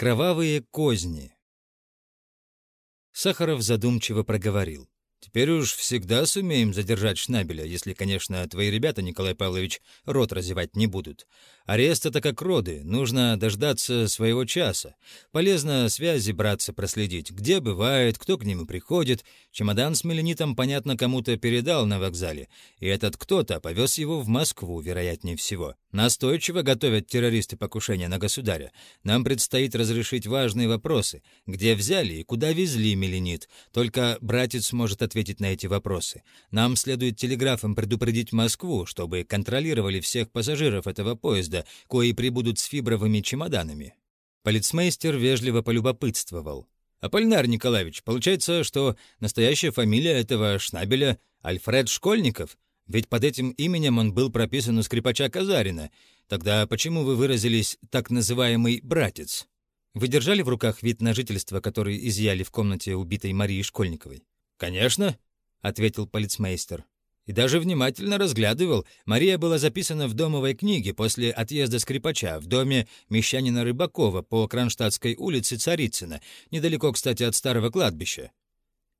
Кровавые козни. Сахаров задумчиво проговорил. Теперь уж всегда сумеем задержать Шнабеля, если, конечно, твои ребята, Николай Павлович, рот разевать не будут. Арест — это как роды, нужно дождаться своего часа. Полезно связи браться проследить, где бывает, кто к нему приходит. Чемодан с меленитом, понятно, кому-то передал на вокзале, и этот кто-то повез его в Москву, вероятнее всего. Настойчиво готовят террористы покушения на государя. Нам предстоит разрешить важные вопросы. Где взяли и куда везли меленит? Только братец может ответить на эти вопросы. Нам следует телеграфом предупредить Москву, чтобы контролировали всех пассажиров этого поезда, кои прибудут с фибровыми чемоданами. Полицмейстер вежливо полюбопытствовал. «Аполлинар Николаевич, получается, что настоящая фамилия этого Шнабеля — Альфред Школьников?» Ведь под этим именем он был прописан у скрипача Казарина. Тогда почему вы выразились «так называемый братец»? Вы держали в руках вид на жительство, который изъяли в комнате убитой Марии Школьниковой? «Конечно», — ответил полицмейстер. «И даже внимательно разглядывал. Мария была записана в домовой книге после отъезда скрипача в доме мещанина Рыбакова по Кронштадтской улице Царицына, недалеко, кстати, от старого кладбища».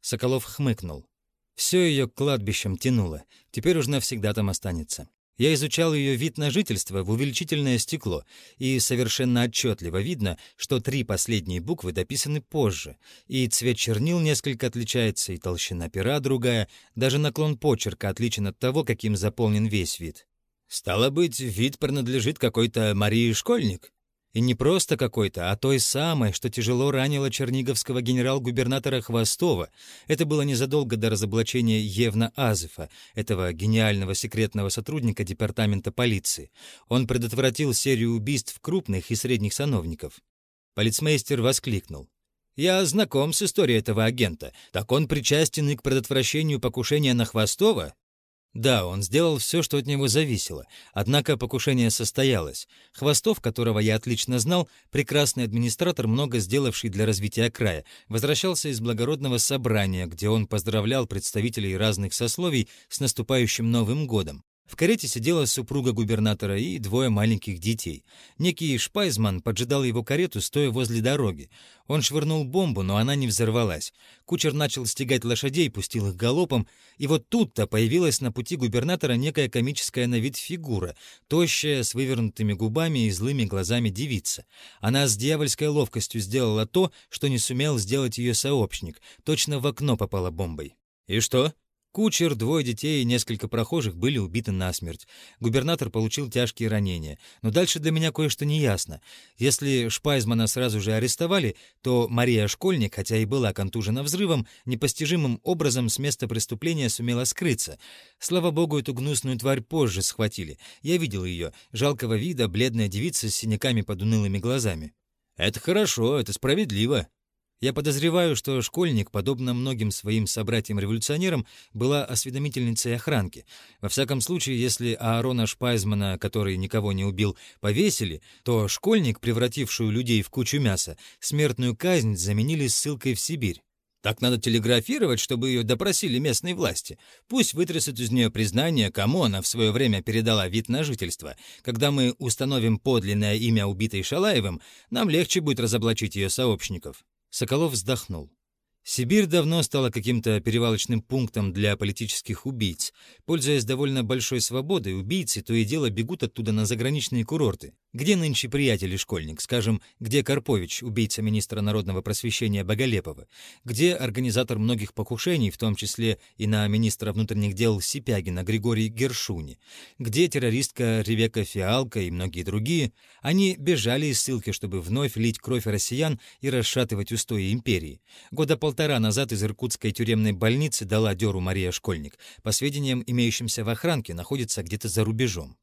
Соколов хмыкнул. Все ее к кладбищам тянуло, теперь уж навсегда там останется. Я изучал ее вид на жительство в увеличительное стекло, и совершенно отчетливо видно, что три последние буквы дописаны позже, и цвет чернил несколько отличается, и толщина пера другая, даже наклон почерка отличен от того, каким заполнен весь вид. «Стало быть, вид принадлежит какой-то Марии Школьник?» И не просто какой-то, а той самой, что тяжело ранила черниговского генерал-губернатора Хвостова. Это было незадолго до разоблачения Евна Азефа, этого гениального секретного сотрудника департамента полиции. Он предотвратил серию убийств крупных и средних сановников. Полицмейстер воскликнул. «Я знаком с историей этого агента. Так он причастен и к предотвращению покушения на Хвостова?» Да, он сделал все, что от него зависело, однако покушение состоялось. Хвостов, которого я отлично знал, прекрасный администратор, много сделавший для развития края, возвращался из благородного собрания, где он поздравлял представителей разных сословий с наступающим Новым годом. В карете сидела супруга губернатора и двое маленьких детей. Некий Шпайзман поджидал его карету, стоя возле дороги. Он швырнул бомбу, но она не взорвалась. Кучер начал стегать лошадей, пустил их галопом, и вот тут-то появилась на пути губернатора некая комическая на вид фигура, тощая, с вывернутыми губами и злыми глазами девица. Она с дьявольской ловкостью сделала то, что не сумел сделать ее сообщник, точно в окно попала бомбой. «И что?» Кучер, двое детей и несколько прохожих были убиты насмерть. Губернатор получил тяжкие ранения. Но дальше для меня кое-что неясно. Если Шпайзмана сразу же арестовали, то Мария Школьник, хотя и была контужена взрывом, непостижимым образом с места преступления сумела скрыться. Слава богу, эту гнусную тварь позже схватили. Я видел ее, жалкого вида, бледная девица с синяками под унылыми глазами. «Это хорошо, это справедливо», я подозреваю, что школьник, подобно многим своим собратьям-революционерам, была осведомительницей охранки. Во всяком случае, если Аарона Шпайзмана, который никого не убил, повесили, то школьник, превратившую людей в кучу мяса, смертную казнь заменили ссылкой в Сибирь. Так надо телеграфировать, чтобы ее допросили местные власти. Пусть вытрясут из нее признание, кому она в свое время передала вид на жительство. Когда мы установим подлинное имя убитой Шалаевым, нам легче будет разоблачить ее сообщников. Соколов вздохнул. Сибирь давно стала каким-то перевалочным пунктом для политических убийц. Пользуясь довольно большой свободой, убийцы то и дело бегут оттуда на заграничные курорты. Где нынче приятель и школьник? Скажем, где Карпович, убийца министра народного просвещения Боголепова? Где организатор многих покушений, в том числе и на министра внутренних дел Сипягина Григорий Гершуни? Где террористка Ревека Фиалка и многие другие? Они бежали из ссылки, чтобы вновь лить кровь россиян и расшатывать устои империи. Года полтора назад из иркутской тюремной больницы дала дёру Мария Школьник. По сведениям, имеющимся в охранке, находится где-то за рубежом.